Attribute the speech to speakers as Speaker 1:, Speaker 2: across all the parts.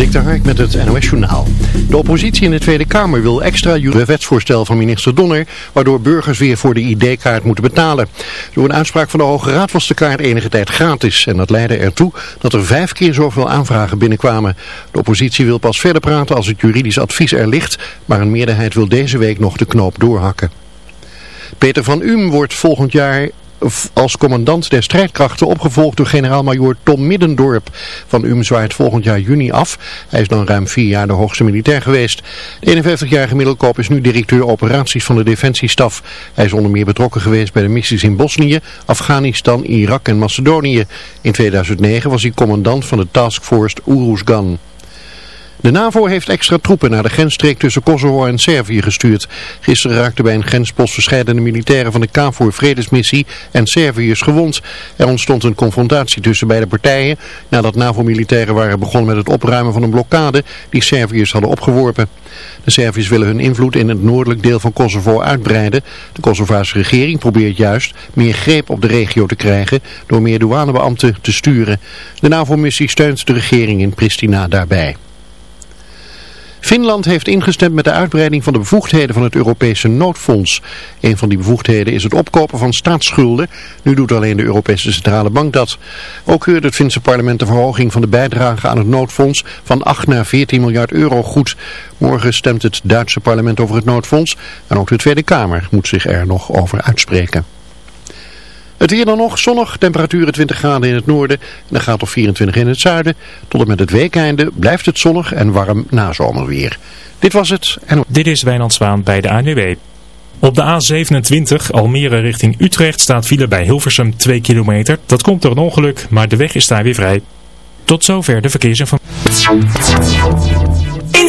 Speaker 1: Dik Hark met het NOS Journaal. De oppositie in de Tweede Kamer wil extra wetsvoorstel van minister Donner, waardoor burgers weer voor de ID-kaart moeten betalen. Door een uitspraak van de Hoge Raad was de kaart enige tijd gratis en dat leidde ertoe dat er vijf keer zoveel aanvragen binnenkwamen. De oppositie wil pas verder praten als het juridisch advies er ligt, maar een meerderheid wil deze week nog de knoop doorhakken. Peter van Uhm wordt volgend jaar als commandant der strijdkrachten opgevolgd door generaal-majoor Tom Middendorp. Van UM zwaait volgend jaar juni af. Hij is dan ruim vier jaar de hoogste militair geweest. De 51-jarige Middelkoop is nu directeur operaties van de defensiestaf. Hij is onder meer betrokken geweest bij de missies in Bosnië, Afghanistan, Irak en Macedonië. In 2009 was hij commandant van de taskforce Uruzgan. De NAVO heeft extra troepen naar de grensstreek tussen Kosovo en Servië gestuurd. Gisteren raakten bij een grenspost verschillende militairen van de KFOR Vredesmissie en Serviërs gewond. Er ontstond een confrontatie tussen beide partijen nadat NAVO-militairen waren begonnen met het opruimen van een blokkade die Serviërs hadden opgeworpen. De Serviërs willen hun invloed in het noordelijk deel van Kosovo uitbreiden. De Kosovaarse regering probeert juist meer greep op de regio te krijgen door meer douanebeambten te sturen. De NAVO-missie steunt de regering in Pristina daarbij. Finland heeft ingestemd met de uitbreiding van de bevoegdheden van het Europese noodfonds. Een van die bevoegdheden is het opkopen van staatsschulden. Nu doet alleen de Europese Centrale Bank dat. Ook keurt het Finse parlement de verhoging van de bijdrage aan het noodfonds van 8 naar 14 miljard euro goed. Morgen stemt het Duitse parlement over het noodfonds en ook de Tweede Kamer moet zich er nog over uitspreken. Het weer dan nog, zonnig, temperaturen 20 graden in het noorden en dan gaat op 24 in het zuiden. Tot en met het weekeinde blijft het zonnig en warm na zomerweer. Dit was het. En...
Speaker 2: Dit is Wijnand Zwaan bij de ANWB. Op de A27 Almere richting Utrecht staat file bij Hilversum 2 kilometer. Dat komt door een ongeluk, maar de weg is daar weer vrij. Tot zover de verkeersinformatie.
Speaker 3: In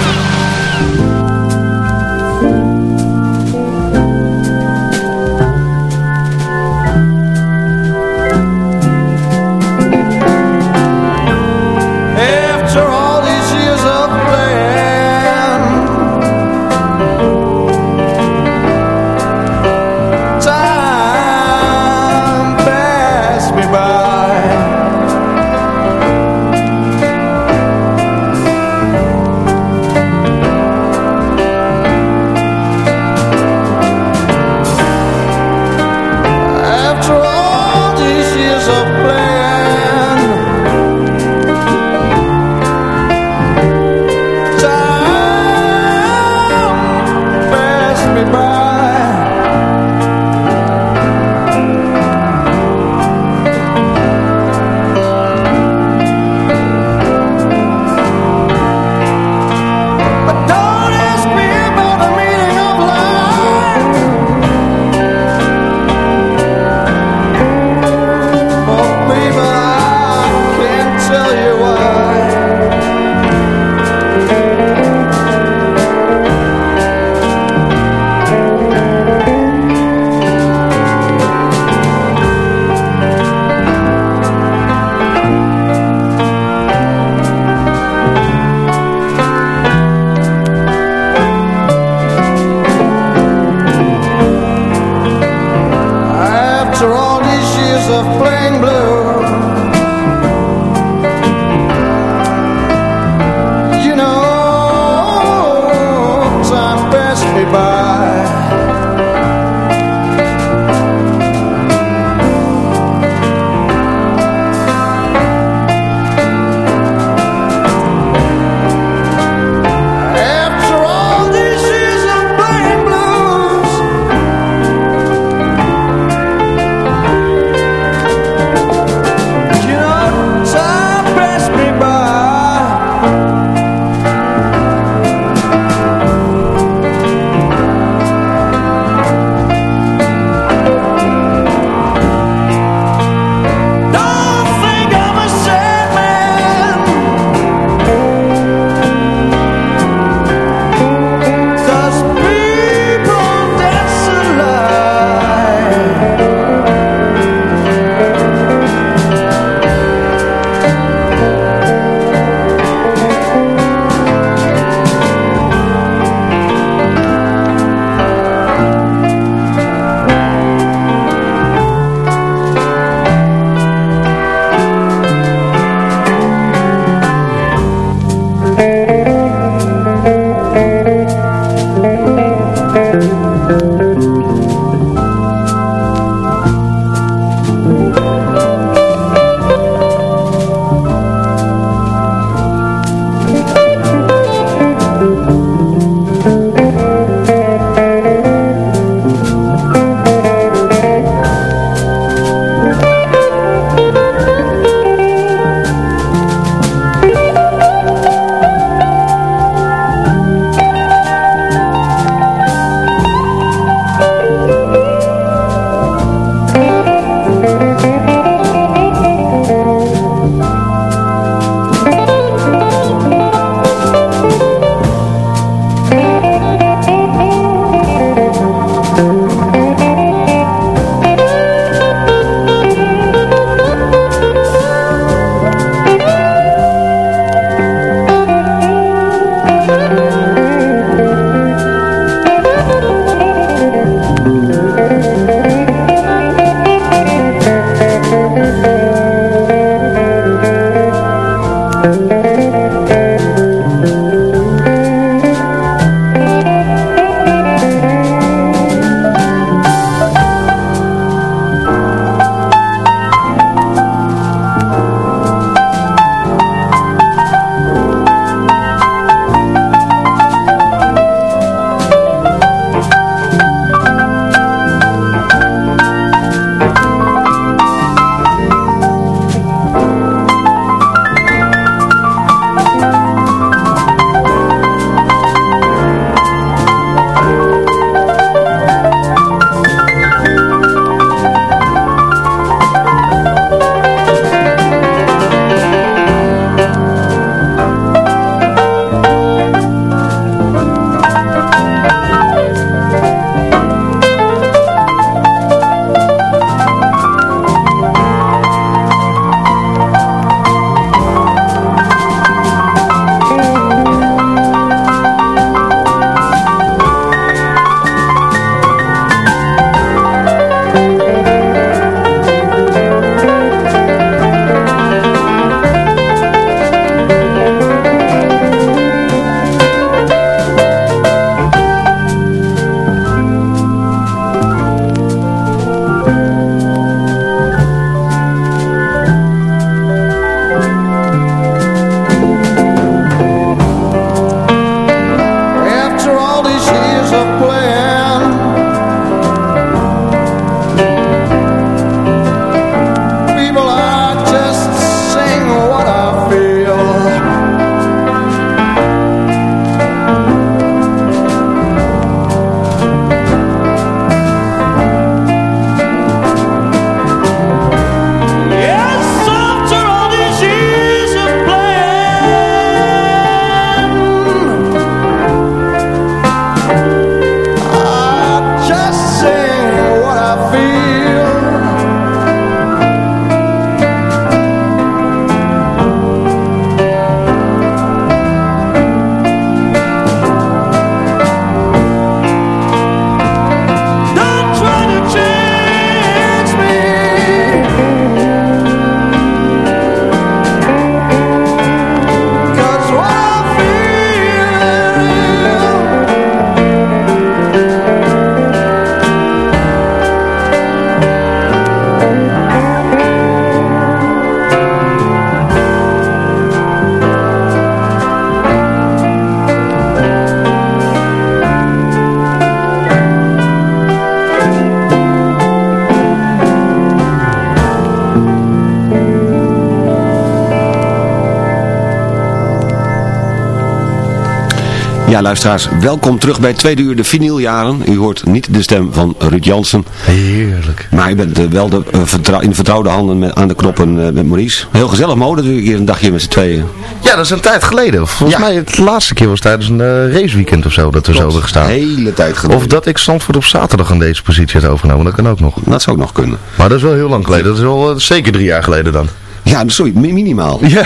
Speaker 4: Ja, luisteraars, welkom terug bij tweede uur de vinyljaren. U hoort niet de stem van Ruud Jansen.
Speaker 5: Heerlijk.
Speaker 4: Maar u bent eh, wel de, eh, in de vertrouwde handen met, aan de knoppen eh, met Maurice. Heel gezellig mode natuurlijk hier een dagje met z'n tweeën.
Speaker 5: Ja, dat is een tijd geleden. Volgens
Speaker 4: Ja.
Speaker 5: mij het laatste keer was tijdens een raceweekend of zo dat we zo hebben gestaan.
Speaker 4: Hele tijd geleden.
Speaker 5: Of dat ik Zandvoort op zaterdag aan deze positie had overgenomen, dat kan ook nog.
Speaker 4: Dat zou ook nog kunnen.
Speaker 5: Maar dat is wel heel lang geleden. Dat is wel zeker drie jaar geleden dan.
Speaker 4: Ja, sorry, mi- minimaal.
Speaker 5: Ja,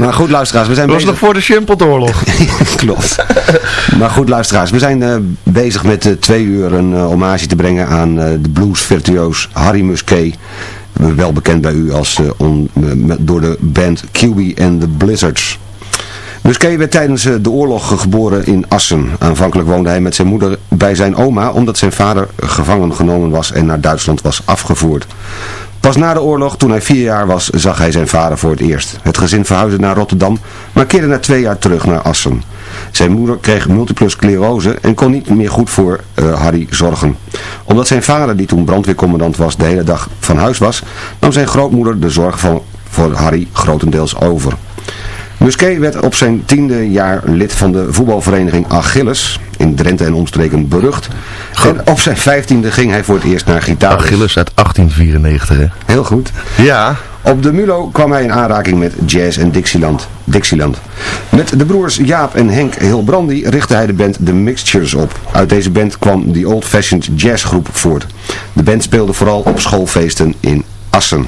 Speaker 4: Maar goed, luisteraars, we zijn
Speaker 5: dat was
Speaker 4: bezig...
Speaker 5: nog voor de Champeldorlog.
Speaker 4: Klopt. Maar goed, luisteraars, we zijn eh, bezig met eh, twee uur een eh, hommage te brengen aan de blues-virtuoos Harry Musquet. Wel bekend bij u als, on- met- door de band QB and the Blizzards. Musquet werd tijdens de oorlog geboren in Assen. Aanvankelijk woonde hij met zijn moeder bij zijn oma omdat zijn vader gevangen genomen was en naar Duitsland was afgevoerd. Pas na de oorlog, toen hij vier jaar was, zag hij zijn vader voor het eerst. Het gezin verhuisde naar Rotterdam, maar keerde na twee jaar terug naar Assen. Zijn moeder kreeg multiple sclerose en kon niet meer goed voor eh, Harry zorgen. Omdat zijn vader, die toen brandweercommandant was, de hele dag van huis was, nam zijn grootmoeder de zorg van, voor Harry grotendeels over. Musquet werd op zijn tiende jaar lid van de voetbalvereniging Achilles, in Drenthe en omstreken berucht. En op zijn vijftiende ging hij voor het eerst naar gitaar.
Speaker 5: Achilles uit 1894, hè.
Speaker 4: Heel goed.
Speaker 5: Ja.
Speaker 4: Op de Mulo kwam hij in aanraking met jazz en Dixieland. Dixieland. Met de broers Jaap en Henk Hilbrandi richtte hij de band The Mixtures op. Uit deze band kwam die Old Fashioned Jazz groep voort. De band speelde vooral op schoolfeesten in Assen.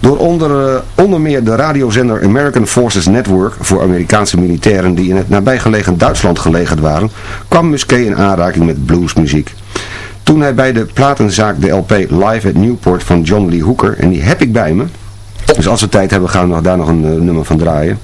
Speaker 4: Door onder, eh, onder meer de radiozender American Forces Network voor Amerikaanse militairen die in het nabijgelegen Duitsland gelegerd waren, kwam Musquet in aanraking met bluesmuziek. Toen hij bij de platenzaak de LP Live at Newport van John Lee Hooker, en die heb ik bij me, dus als we tijd hebben gaan we daar nog een eh, nummer van draaien.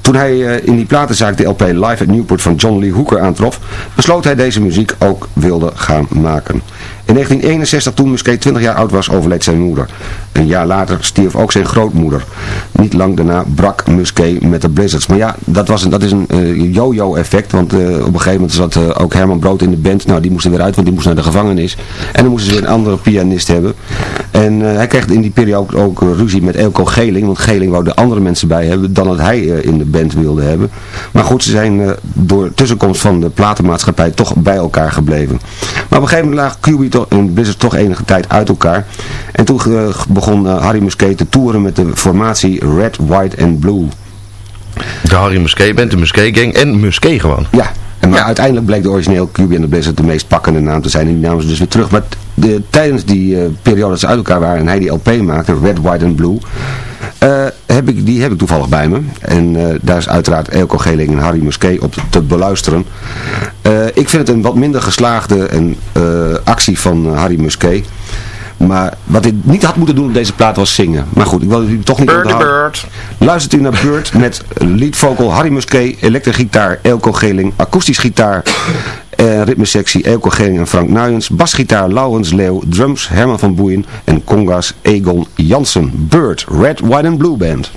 Speaker 4: Toen hij eh, in die platenzaak de LP Live at Newport van John Lee Hooker aantrof, besloot hij deze muziek ook wilde gaan maken. In 1961, toen Musquet 20 jaar oud was, overleed zijn moeder. Een jaar later stierf ook zijn grootmoeder. Niet lang daarna brak Musquet met de Blizzards. Maar ja, dat, was een, dat is een eh, yo-yo effect, want eh, op een gegeven moment zat eh, ook Herman Brood in de band. Nou, die moest er weer uit, want die moest naar de gevangenis. En dan moesten ze weer een andere pianist hebben. En hij kreeg in die periode ook, ruzie met Elko Geling, want Geling wou er andere mensen bij hebben dan dat hij in de band wilde hebben. Maar goed, ze zijn door tussenkomst van de platenmaatschappij toch bij elkaar gebleven. Maar op een gegeven moment lag toch, en Blizzard toch enige tijd uit elkaar. En toen eh, begon eh, Harry Musquet te toeren met de formatie Red, White and Blue.
Speaker 5: De Harry Musquet bent de Musquet Gang en Musquet gewoon.
Speaker 4: Ja, en maar uiteindelijk bleek de origineel QB and the Blizzard de meest pakkende naam te zijn. En die namen ze dus weer terug. Maar de, tijdens die eh, periode dat ze uit elkaar waren en hij die LP maakte, Red, White and Blue, eh, heb ik, die heb ik toevallig bij me. En eh, daar is uiteraard Elko Geling en Harry Musquet op te, te beluisteren. Ik vind het een wat minder geslaagde en, actie van Harry Musquet. Maar wat hij niet had moeten doen op deze plaat was zingen. Maar goed, ik wil u toch niet
Speaker 5: Birdie
Speaker 4: onthouden.
Speaker 5: Bird.
Speaker 4: Luistert u naar Bird met lead vocal Harry Musquet, elektrische gitaar Elko Geling, akoestisch gitaar eh, ritmesectie Elko Geling en Frank Nuyens, basgitaar Laurens Leeuw, drums Herman van Boeien en congas Egon Jansen. Bird, Red, White and Blue Band.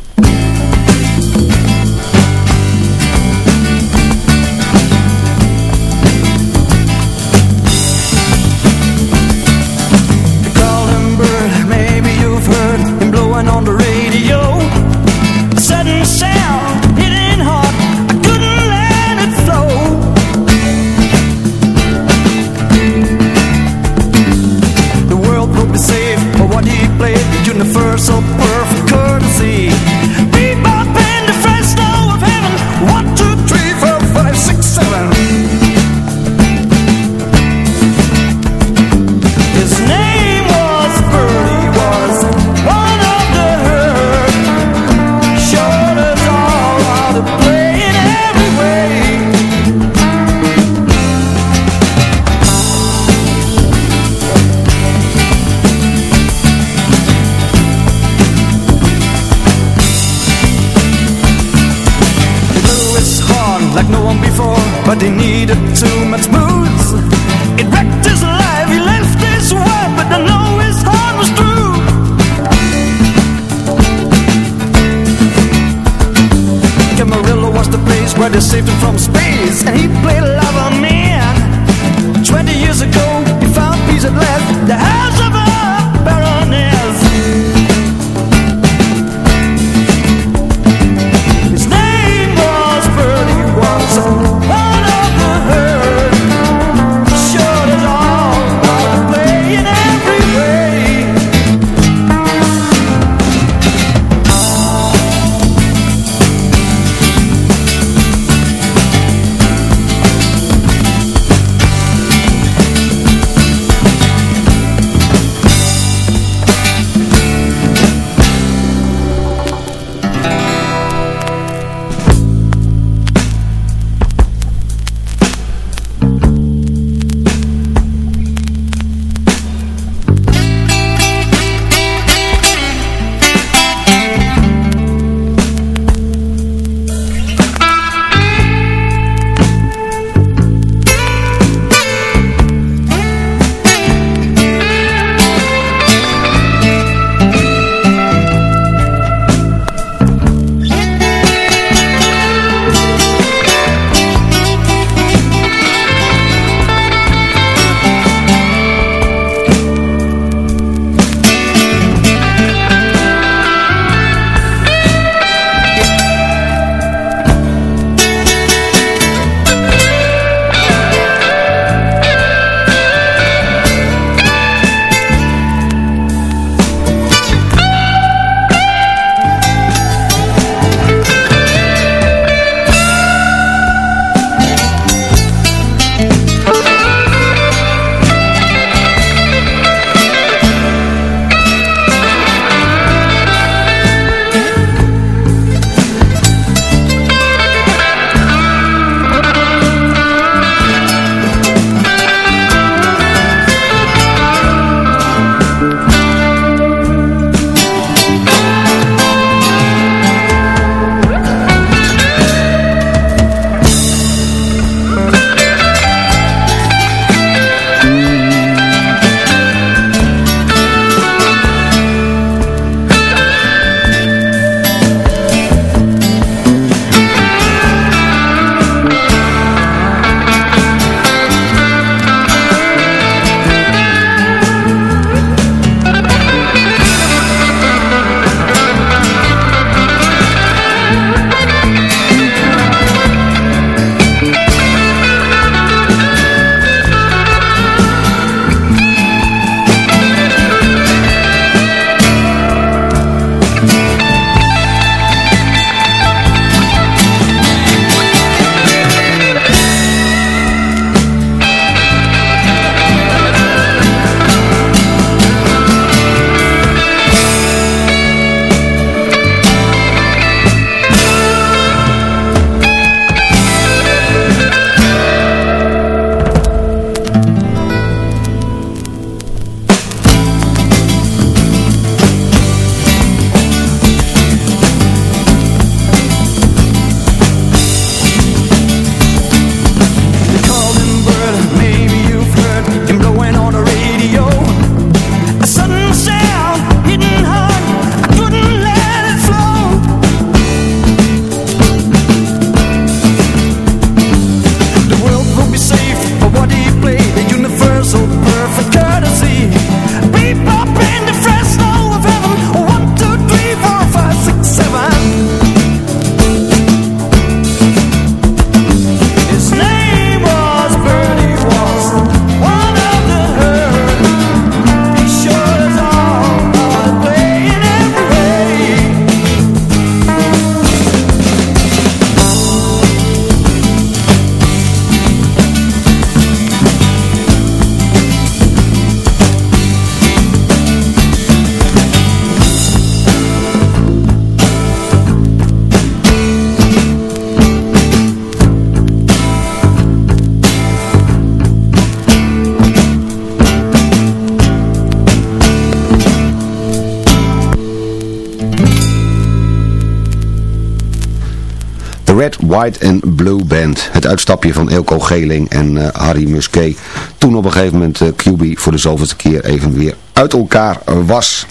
Speaker 4: Red, White and Blue Band. Het uitstapje van Elko Geling en uh, Harry Musquet. Toen op een gegeven moment uh, QB voor de zoveelste keer even weer uit elkaar was.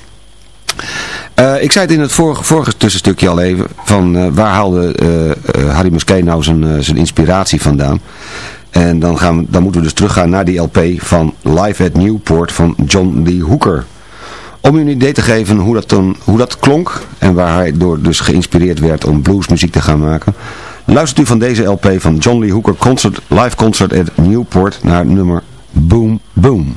Speaker 4: Uh, ik zei het in het vorige, vorige tussenstukje al even, van waar haalde Harry Musquet nou zijn, zijn inspiratie vandaan. En dan, gaan we, dan moeten we dus teruggaan naar die LP van Live at Newport van John Lee Hooker. Om u een idee te geven hoe dat, dan, hoe dat klonk en waar hij door dus geïnspireerd werd om bluesmuziek te gaan maken. Luistert u van deze LP van John Lee Hooker concert, live concert at Newport naar nummer Boom Boom.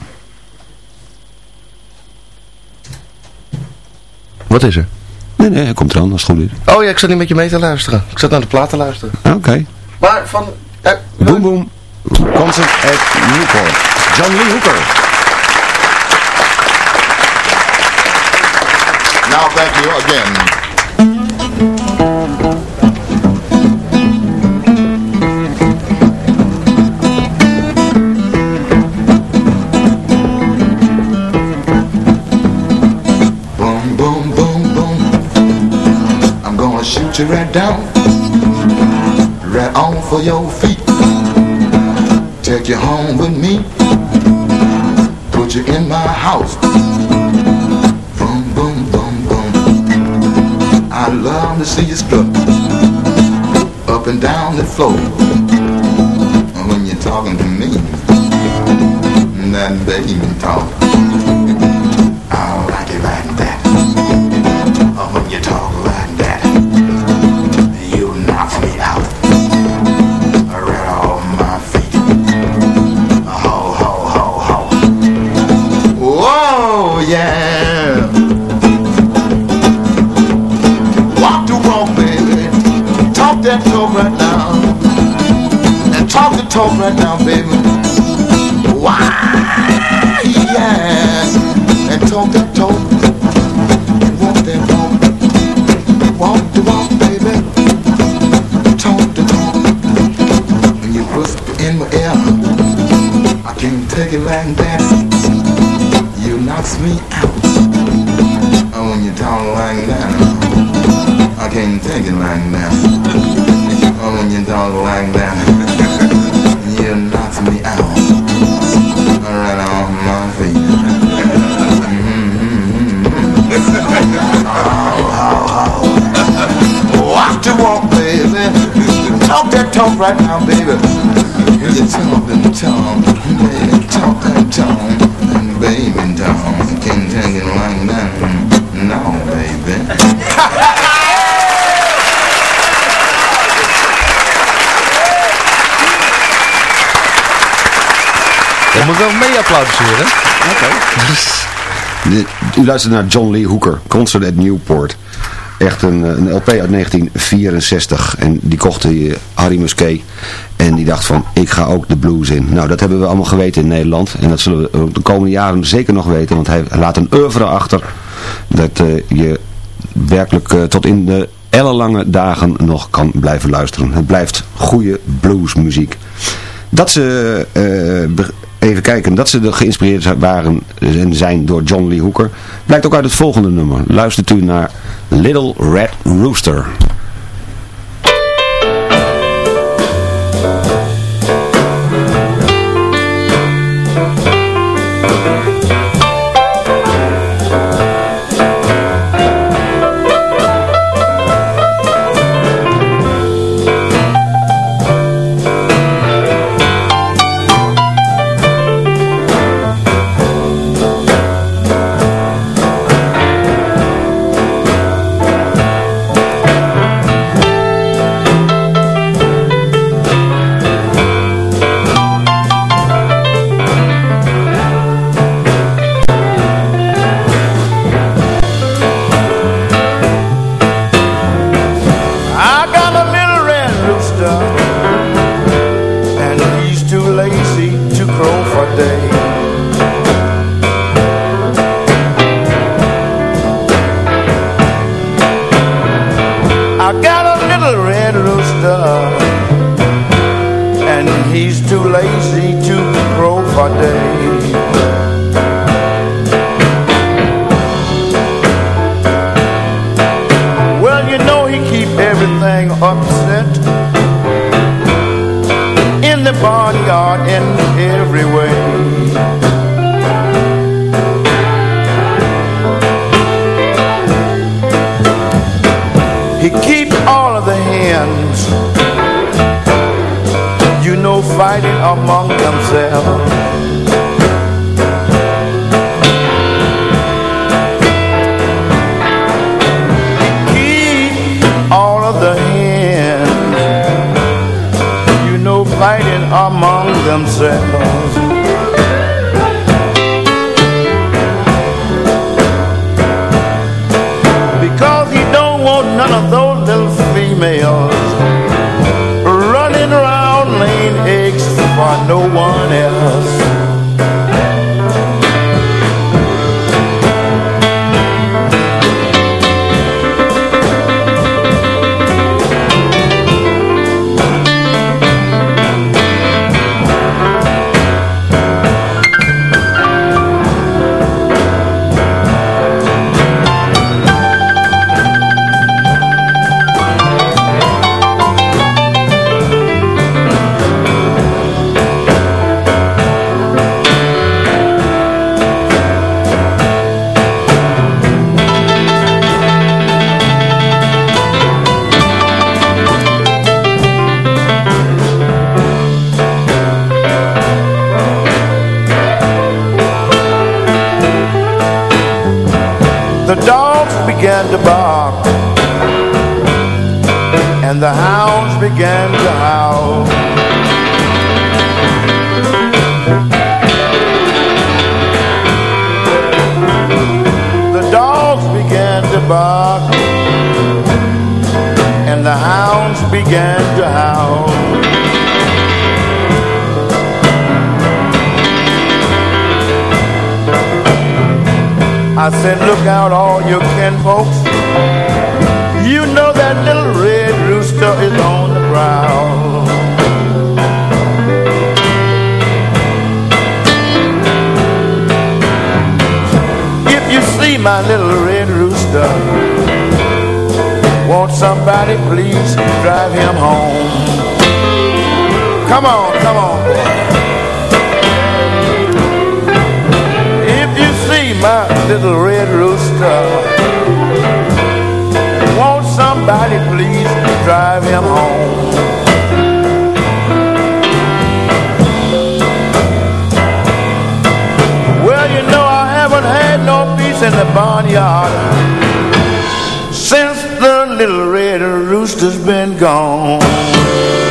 Speaker 5: Wat is er?
Speaker 4: Nee, nee, hij komt eraan als het goed is.
Speaker 5: Oh ja, ik zat niet met je mee te luisteren. Ik zat naar de plaat te luisteren.
Speaker 4: Oké. Okay.
Speaker 5: Maar van...
Speaker 4: Uh, boom Boom concert at Newport. John Lee Hooker.
Speaker 6: Now thank you again. Boom, boom, boom, boom. I'm gonna shoot you right down, right on for your feet. Take you home with me, put you in my house. I love to see you strut up and down the floor when you're talking to me. That baby talk. And talk, baby. Talk. Can't take it like that. No, baby.
Speaker 5: Je moet wel mee applaudisseren.
Speaker 4: Oké. U luistert naar John Lee Hooker, Concert at Newport. Echt een, een LP uit 1964. En die kocht hij, Harry Musquet. Die dacht van, ik ga ook de blues in. Nou, dat hebben we allemaal geweten in Nederland. En dat zullen we de komende jaren zeker nog weten. Want hij laat een oeuvre achter. Dat uh, je werkelijk uh, tot in de ellenlange dagen nog kan blijven luisteren. Het blijft goede bluesmuziek. Dat ze... Uh, even kijken, dat ze geïnspireerd waren en zijn door John Lee Hooker, blijkt ook uit het volgende nummer. Luistert u naar Little Red Rooster.
Speaker 7: Themselves. Look out all your folks. You know that little red rooster is on the prowl. If you see my little red rooster, won't somebody please drive him home? Come on, come on, boy. My little red rooster. Won't somebody please drive him home? Well, you know I haven't had no peace in the barnyard since the little red rooster's been gone.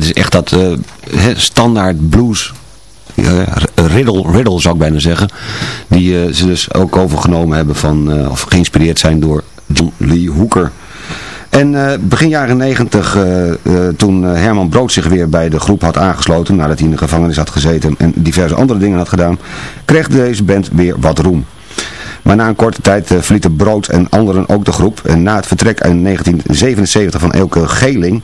Speaker 4: Dat is echt dat uh, standaard blues riddle, riddle zou ik bijna zeggen. Die uh, ze dus ook overgenomen hebben van, uh, of geïnspireerd zijn door John Lee Hooker. En uh, begin jaren negentig, toen Herman Brood zich weer bij de groep had aangesloten, nadat hij in de gevangenis had gezeten en diverse andere dingen had gedaan, kreeg deze band weer wat roem. Maar na een korte tijd verlieten Brood en anderen ook de groep. En na het vertrek in 1977 van Elke Geling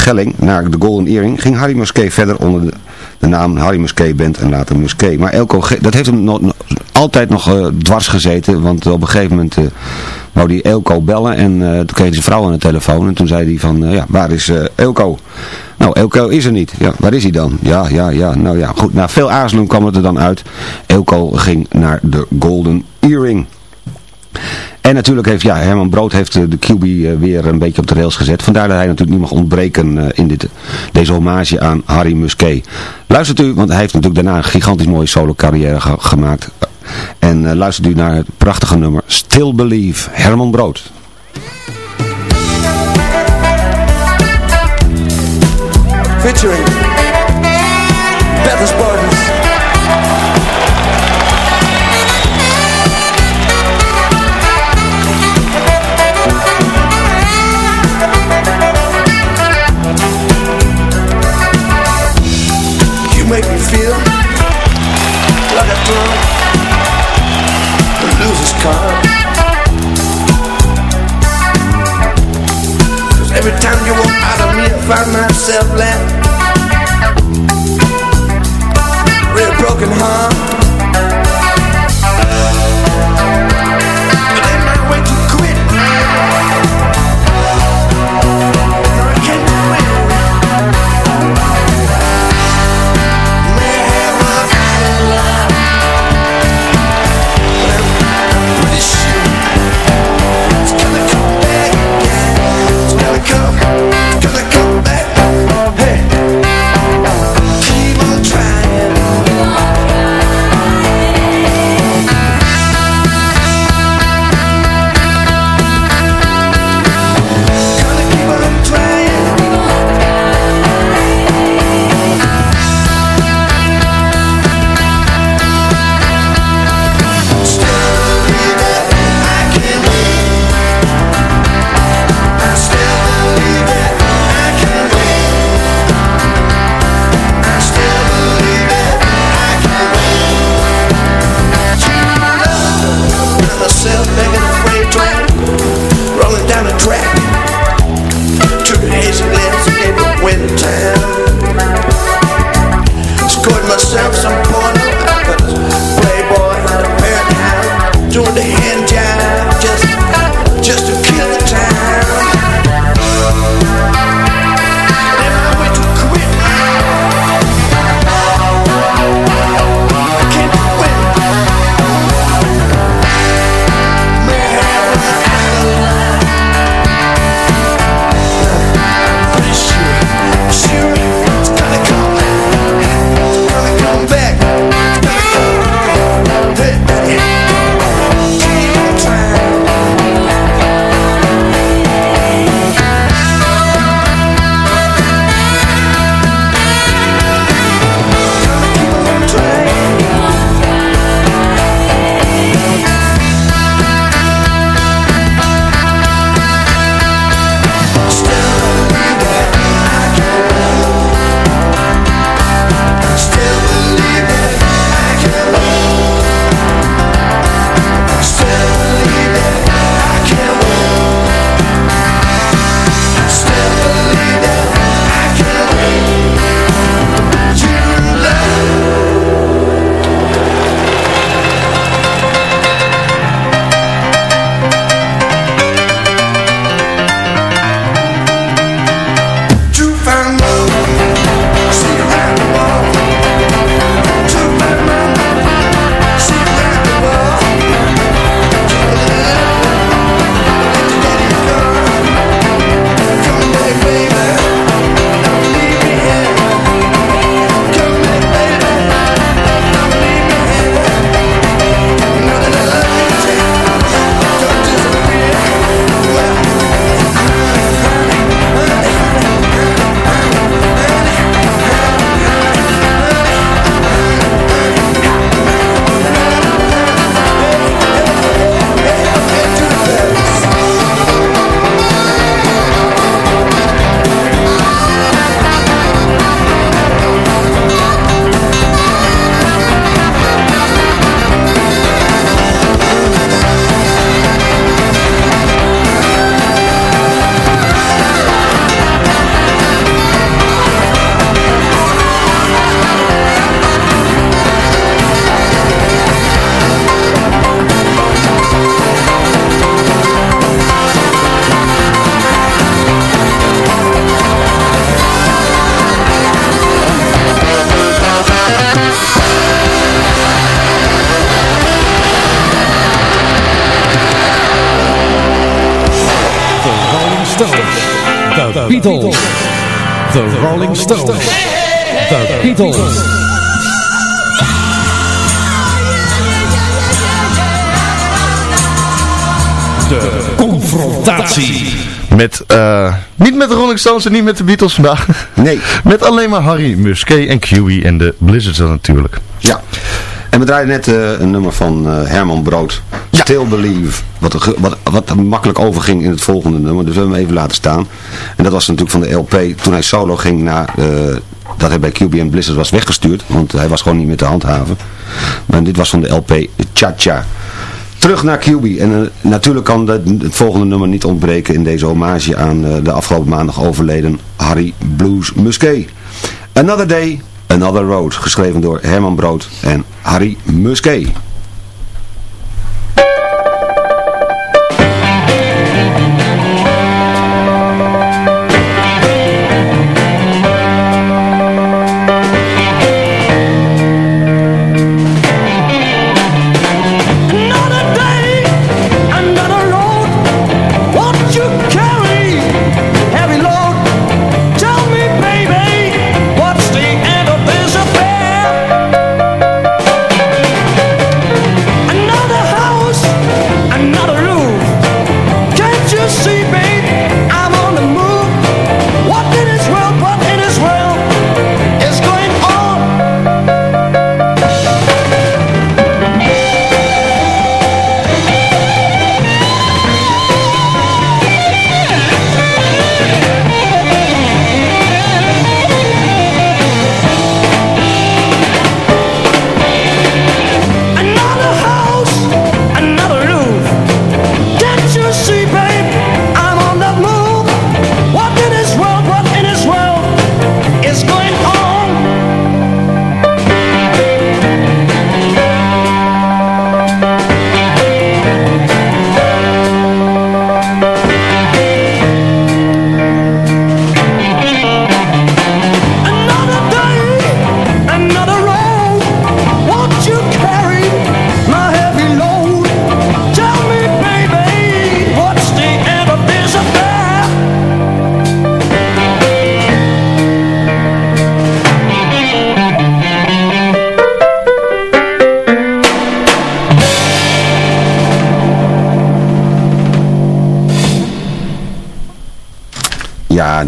Speaker 4: Gelling naar de Golden Earring ging Harry Musquet verder onder de, de naam Harry Musquet Band en later Musquet. Maar Elko, dat heeft hem altijd nog uh, dwars gezeten, want op een gegeven moment uh, wou die Elko bellen en uh, toen kreeg zijn vrouw aan de telefoon en toen zei hij van, ja, waar is Elko? Nou, Elko is er niet. Ja, waar is hij dan? Ja, ja, ja. Nou ja, goed. Na veel aarzelen kwam het er dan uit. Elko ging naar de Golden Earring. En natuurlijk heeft ja, Herman Brood heeft de QB eh, weer een beetje op de rails gezet. Vandaar dat hij natuurlijk niet mag ontbreken eh, in dit, deze hommage aan Harry Musquet. Luistert u, want hij heeft natuurlijk daarna een gigantisch mooie solo carrière gemaakt. En uh, luistert u naar het prachtige nummer Still Believe, Herman Brood.
Speaker 8: Featuring left. The
Speaker 9: Rolling Stones. The Beatles. De confrontatie.
Speaker 5: Met, eh, niet met de Rolling Stones en niet met de Beatles vandaag.
Speaker 4: Nee.
Speaker 5: met alleen maar Harry Musquet en QE en de Blizzards dan natuurlijk.
Speaker 4: Ja. En we draaiden net eh, een nummer van eh, Herman Brood. Still Believe. Wat, wat, wat er makkelijk overging in het volgende nummer. Dus we hebben hem even laten staan. En dat was natuurlijk van de LP. Toen hij solo ging naar... eh, dat hij bij QB en Blizzard was weggestuurd. Want hij was gewoon niet meer te handhaven. Maar dit was van de LP Cha Cha. Terug naar QB. En eh, natuurlijk kan het volgende nummer niet ontbreken in deze hommage aan eh, de afgelopen maandag overleden Harry Blues Musquet. Another Day, Another Road, geschreven door Herman Brood en Harry Musquet.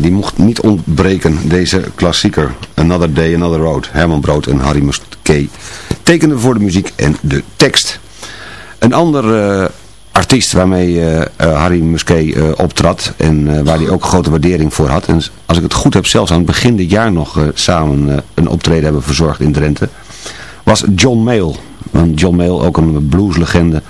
Speaker 4: Die mocht niet ontbreken, deze klassieker. Another Day, Another Road. Herman Brood en Harry Musquet tekenen voor de muziek en de tekst. Een ander uh, artiest waarmee uh, Harry Musquet optrad en waar hij ook grote waardering voor had. En als ik het goed heb, zelfs aan het begin dit jaar nog samen een optreden hebben verzorgd in Drenthe. Was John Mayall. Want John Mayall, ook een blueslegende...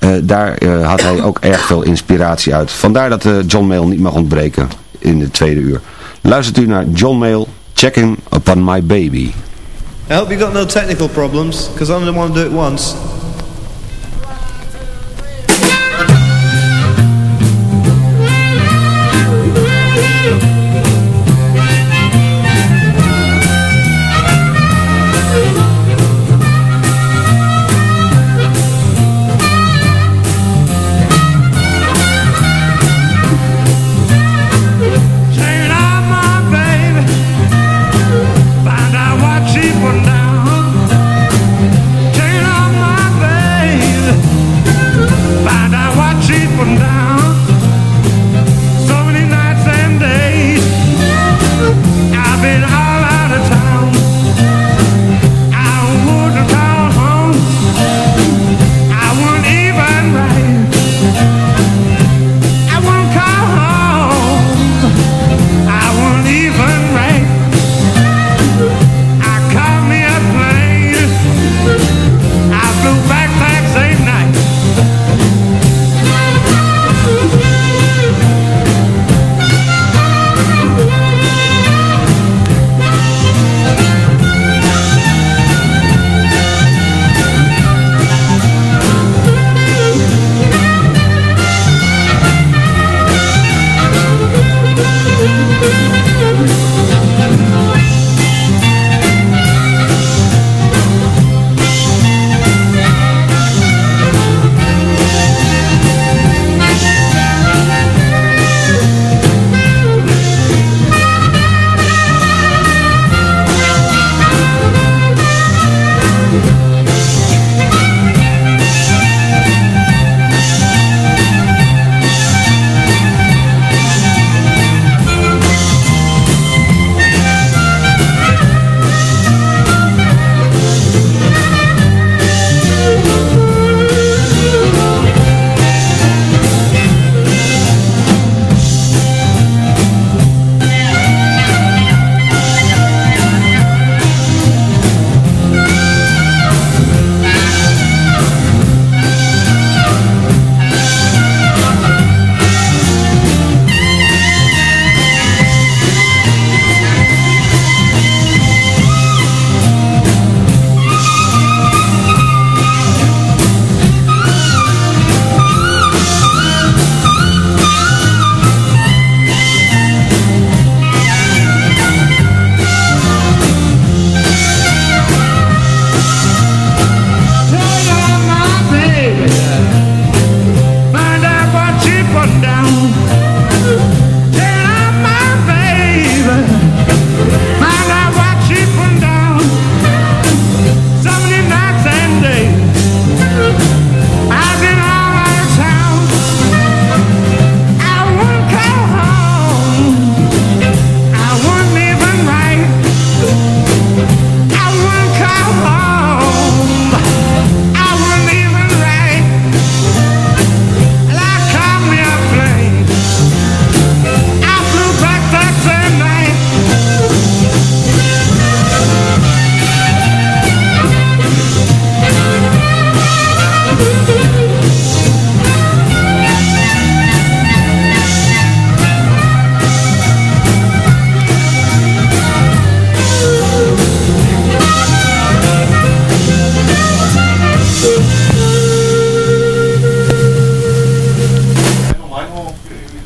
Speaker 4: Uh, daar had hij ook erg veel inspiratie uit. Vandaar dat John Mayall niet mag ontbreken in de tweede uur. Luistert u naar John Mayle, Checking Upon My Baby.
Speaker 10: I hope you got no technical problems, because I only want to do it once.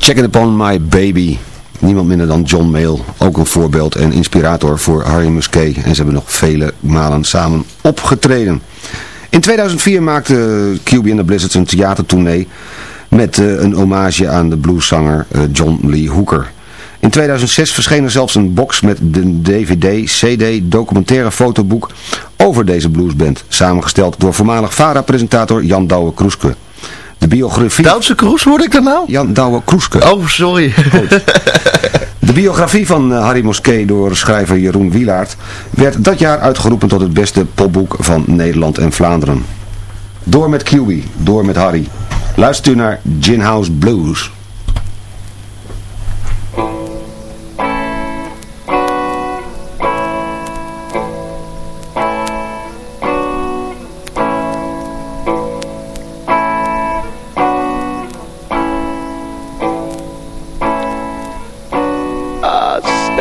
Speaker 4: Check it upon my baby. Niemand minder dan John Mayall. Ook een voorbeeld en inspirator voor Harry Musquet. En ze hebben nog vele malen samen opgetreden. In 2004 maakte QB and the Blizzards een theatertournee met eh, een hommage aan de blueszanger eh, John Lee Hooker. In 2006 verscheen er zelfs een box met de DVD, CD, documentaire fotoboek over deze bluesband. Samengesteld door voormalig VARA-presentator Jan Douwe Kroeske. De biografie...
Speaker 5: Duitse Kroes hoorde ik dat nou?
Speaker 4: Jan Douwe Kroeske.
Speaker 5: Oh, sorry.
Speaker 4: De biografie van eh, Harry Moskee door schrijver Jeroen Wielaert werd dat jaar uitgeroepen tot het beste popboek van Nederland en Vlaanderen. Door met QB, door met Harry. Luistert u naar Gin House Blues.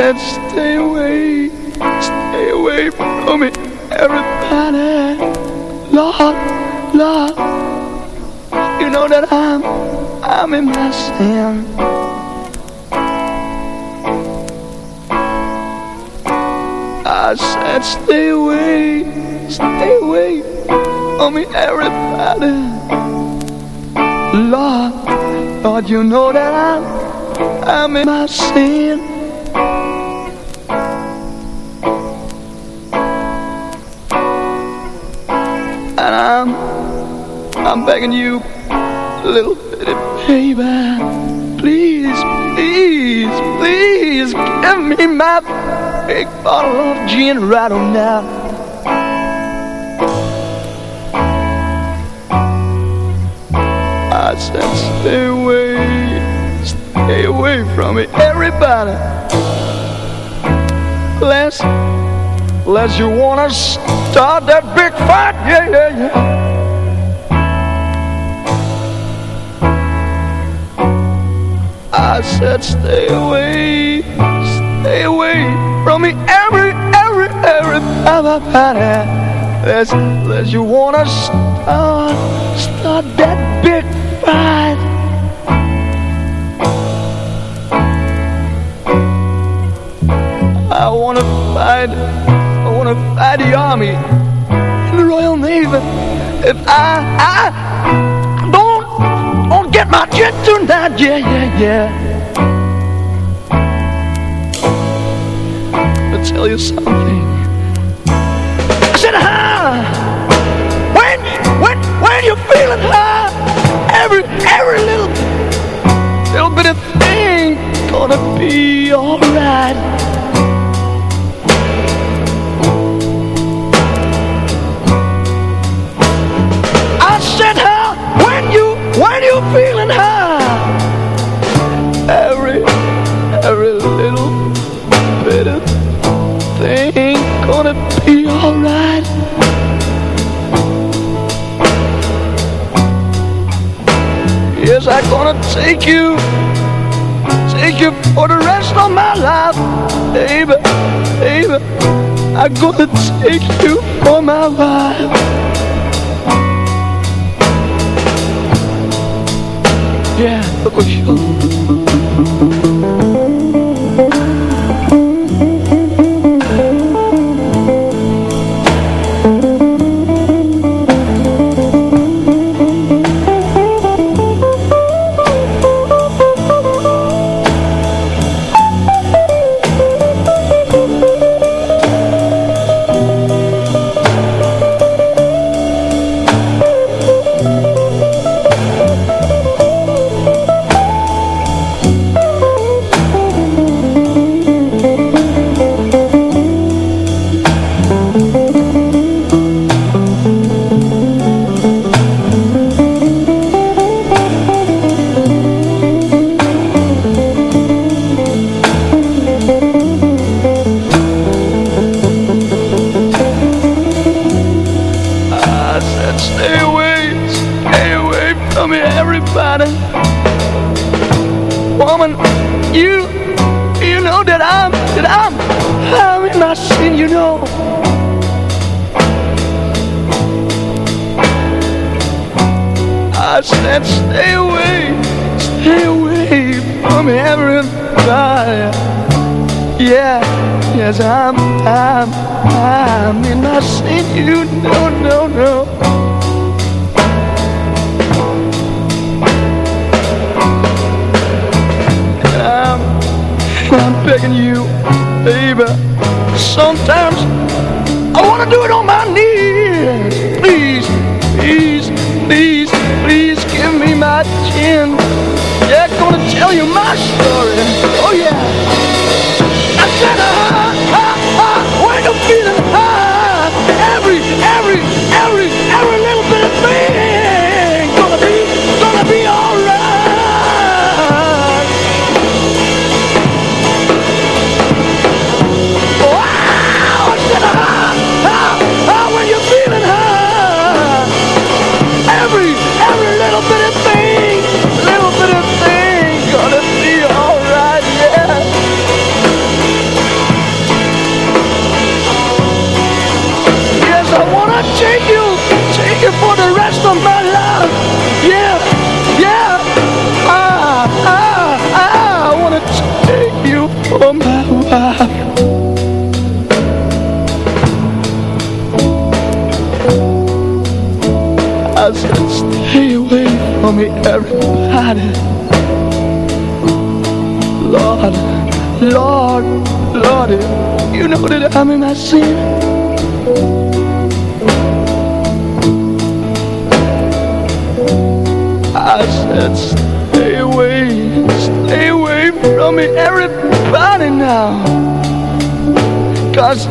Speaker 11: Said stay away, stay away from me, everybody. Lord, Lord, you know that I'm, I'm in my sin. I said stay away, stay away from me, everybody. Lord, Lord, you know that I'm, I'm in my sin. And I'm, I'm begging you, little bitty baby, please, please, please give me my big bottle of gin right on now. I said stay away, stay away from me, everybody. Unless, unless you wanna start that big fight, yeah, yeah, yeah. I said stay away, stay away from me, every, every, every, everybody. Unless, unless you wanna start, start that big fight. I wanna fight, I wanna fight the army and the Royal Navy. If I, I don't, don't get my jet tonight, yeah, yeah, yeah. I'll tell you something. I said, huh? When, when, when you're feeling high, every, every little, little bit of thing gonna be alright. When you, when you feeling high, every, every little bit of thing gonna be alright. Yes, I'm gonna take you, take you for the rest of my life, baby, baby. I'm gonna take you for my life. Yeah, look what you. Woman, you, you know that I'm, that I'm, I'm in my sin, you know. I said, stay away, stay away from everybody. Yeah, yes, I'm, I'm, I'm in my sin, you know, no, no. I'm begging you, baby. Sometimes I wanna do it on my knees. Please, please, please, please give me my chin. Yeah, gonna tell you my story. Oh yeah. I said, ah, ah, ah, when you're feeling high, every, every, every, every little bit of thing everybody. Lord, Lord, Lord, you know that I'm in my sin. I said, stay away, stay away from me, everybody now. Cause,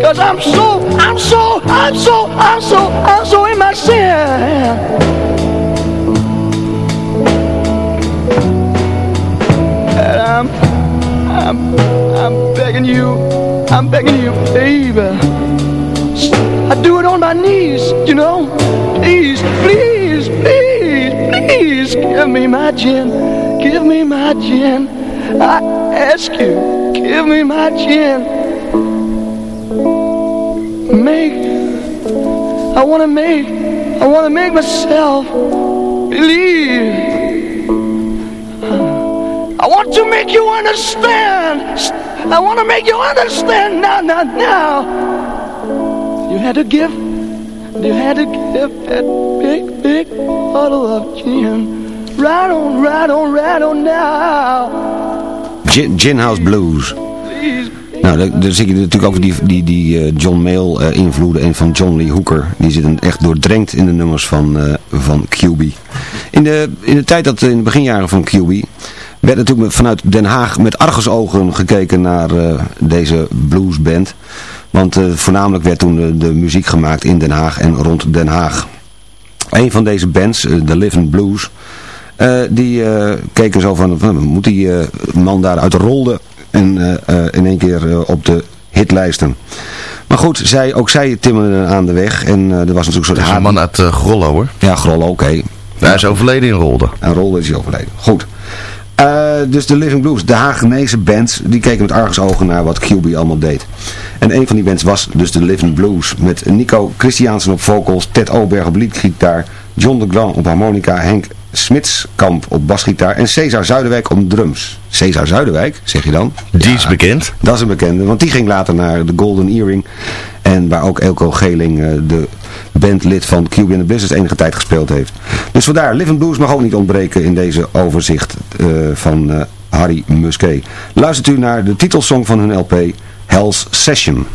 Speaker 11: cause I'm so, I'm so, I'm so, I'm so, I'm so in my sin. I'm, I'm, I'm begging you, I'm begging you, baby. I do it on my knees, you know. Please, please, please. Please give me my gin, give me my gin. I ask you, give me my gin. Make, I wanna make, I wanna make myself believe. I want to make you understand. I want to make you understand now, now, now. You had to give, you had to give that big, big bottle of gin. Right on, right on, right on now.
Speaker 4: Gin, gin House Blues. Nou, daar, daar zie je natuurlijk ook die, die, die uh, John Mayle uh, invloeden en van John Lee Hooker. Die zitten echt doordrenkt in de nummers van, uh, van QB. In de, in de tijd dat in de beginjaren van QB werd natuurlijk vanuit Den Haag met argusogen gekeken naar deze bluesband. Want voornamelijk werd toen de, de muziek gemaakt in Den Haag en rond Den Haag. Een van deze bands, de Living Blues, uh, die uh, keken zo van, van moet die uh, man daaruit rolde en in één keer op de hitlijsten. Maar goed, zij, ook zij timmerden aan de weg en er was natuurlijk een soort...
Speaker 5: een man uit Grollo hoor.
Speaker 4: Ja, Grollo, oké. Okay.
Speaker 5: Hij is overleden in Rolde.
Speaker 4: En Rolde is hij overleden. Goed. Uh, dus de Living Blues, de Hagenese bands, die keken met argusogen naar wat QB allemaal deed. En een van die bands was dus de Living Blues. Met Nico Christiansen op vocals, Ted Oberg op liedgitaar, John de Glan op harmonica, Henk Smitskamp op basgitaar en Cesar Zuiderwijk op drums. Cesar Zuiderwijk, zeg je dan?
Speaker 5: Die is bekend.
Speaker 4: Dat is een bekende, want die ging later naar de Golden Earring. En waar ook Elko Geling, uh, de bandlid van and the Business, enige tijd gespeeld heeft. Dus vandaar, Living Blues mag ook niet ontbreken in deze overzicht uh, van uh, Harry Musquet. Luistert u naar de titelsong van hun LP, Hell's Session.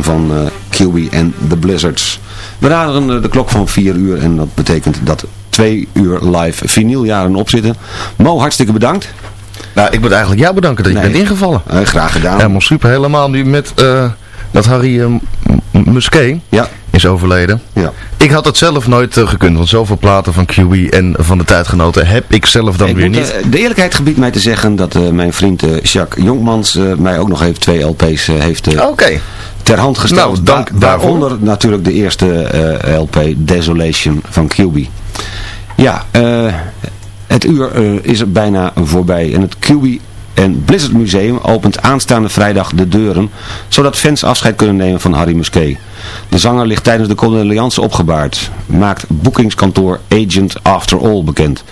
Speaker 4: Van uh, QB en The Blizzards. We raderen uh, de klok van 4 uur en dat betekent dat 2 uur live vinyljaren op zitten. Mo, hartstikke bedankt.
Speaker 5: Nou, ik moet eigenlijk jou bedanken dat je bent ingevallen.
Speaker 4: Uh, graag gedaan.
Speaker 5: Helemaal super, helemaal nu met dat Harry uh, Musquet
Speaker 4: ja.
Speaker 5: is overleden.
Speaker 4: Ja.
Speaker 5: Ik had het zelf nooit uh, gekund, want zoveel platen van QE en van de tijdgenoten heb ik zelf dan
Speaker 4: ik
Speaker 5: weer
Speaker 4: moet,
Speaker 5: niet.
Speaker 4: Uh, de eerlijkheid gebiedt mij te zeggen dat uh, mijn vriend Jacques Jonkmans mij ook nog even twee LP's heeft
Speaker 5: okay.
Speaker 4: Ter hand gesteld.
Speaker 5: Nou, dank daarvoor.
Speaker 4: Waaronder natuurlijk de eerste LP Desolation van QB. Ja, het uur is er bijna voorbij en het QB en Blizzard Museum opent aanstaande vrijdag de deuren, zodat fans afscheid kunnen nemen van Harry Musquet. De zanger ligt tijdens de condoleance opgebaard, maakt boekingskantoor Agent After All bekend.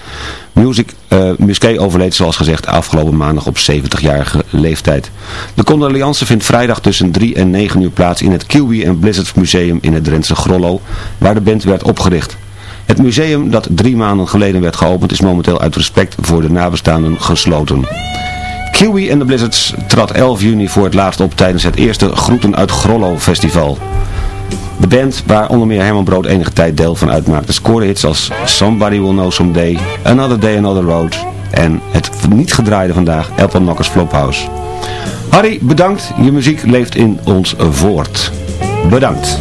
Speaker 4: Music, uh, Musquet overleed zoals gezegd afgelopen maandag op 70-jarige leeftijd. De condoleance vindt vrijdag tussen 3 en 9 uur plaats in het QB en Blizzard Museum in het Drentse Grollo, waar de band werd opgericht. Het museum dat drie maanden geleden werd geopend is momenteel uit respect voor de nabestaanden gesloten. Kiwi en de Blizzards trad 11 juni voor het laatst op tijdens het eerste Groeten uit Grollo festival. De band, waar onder meer Herman Brood enige tijd deel van uitmaakte, scoorde hits als Somebody Will Know Someday, Another Day, Another Road en het niet gedraaide vandaag, Elton Knockers Flophouse. Harry, bedankt. Je muziek leeft in ons voort. Bedankt.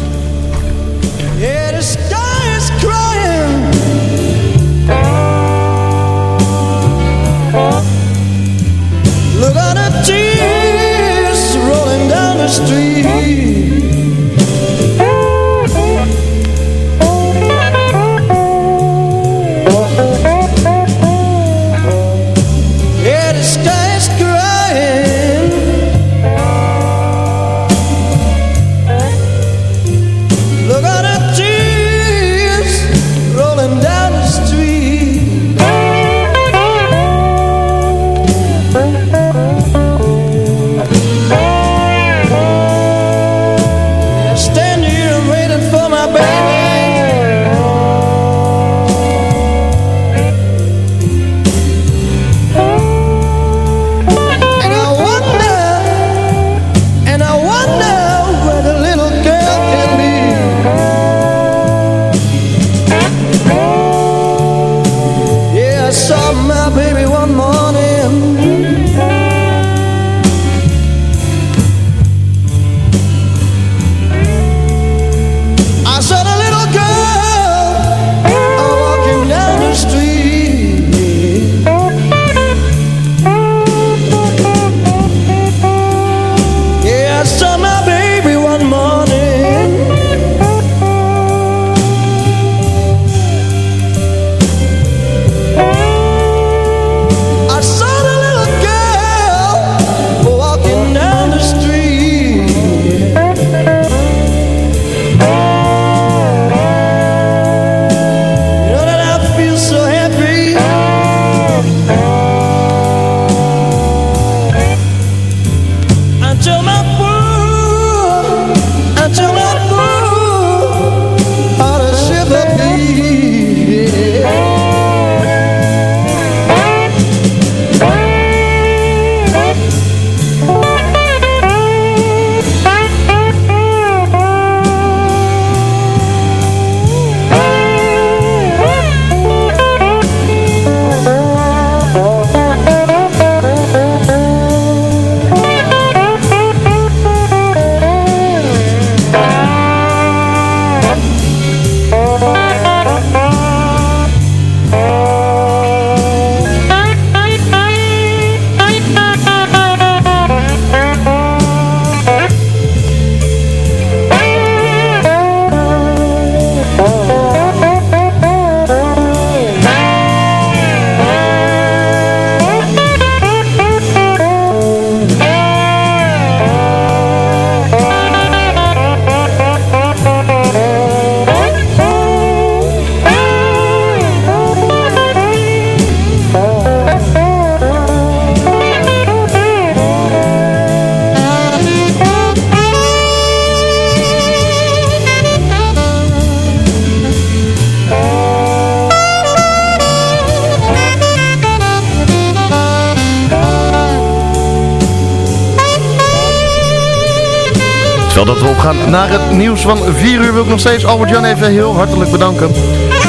Speaker 5: Dat we opgaan naar het nieuws van 4 uur wil ik nog steeds Albert-Jan even heel hartelijk bedanken.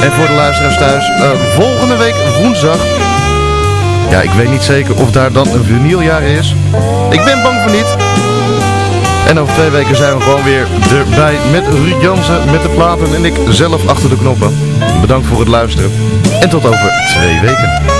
Speaker 5: En voor de luisteraars thuis, eh, volgende week woensdag. Ja, ik weet niet zeker of daar dan een vinyljaar is. Ik ben bang voor niet. En over twee weken zijn we gewoon weer erbij met Ruud Jansen, met de platen en ik zelf achter de knoppen. Bedankt voor het luisteren. En tot over twee weken.